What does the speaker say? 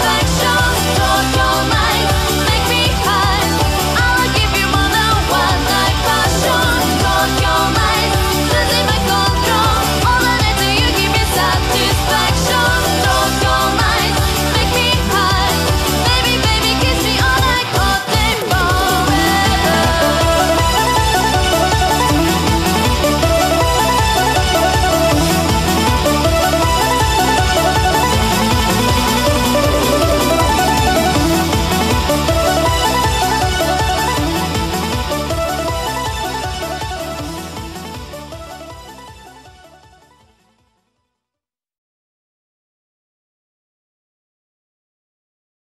perfect